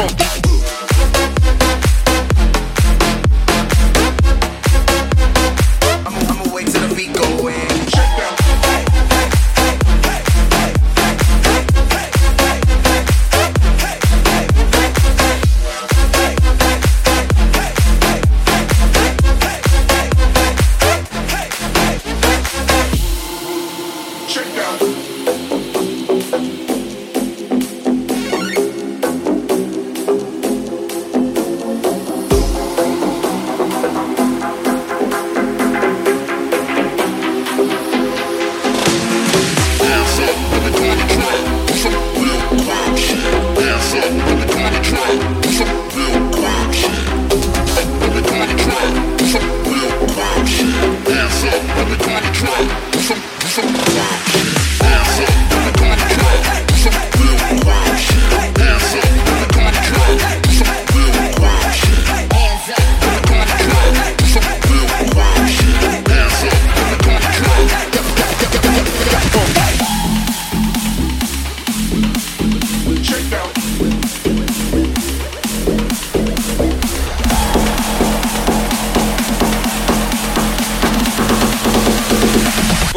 funky.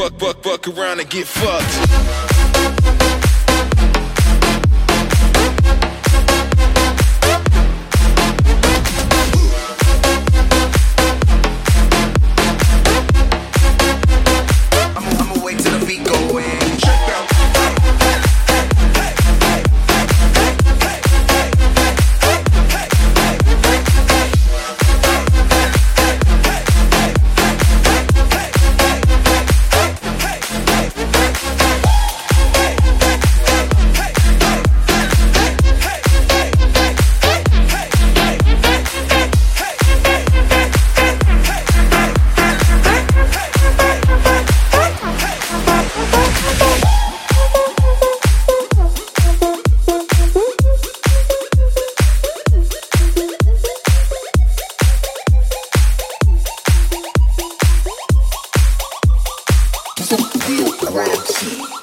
buck, buck, buck around and get fucked. feel grouchy.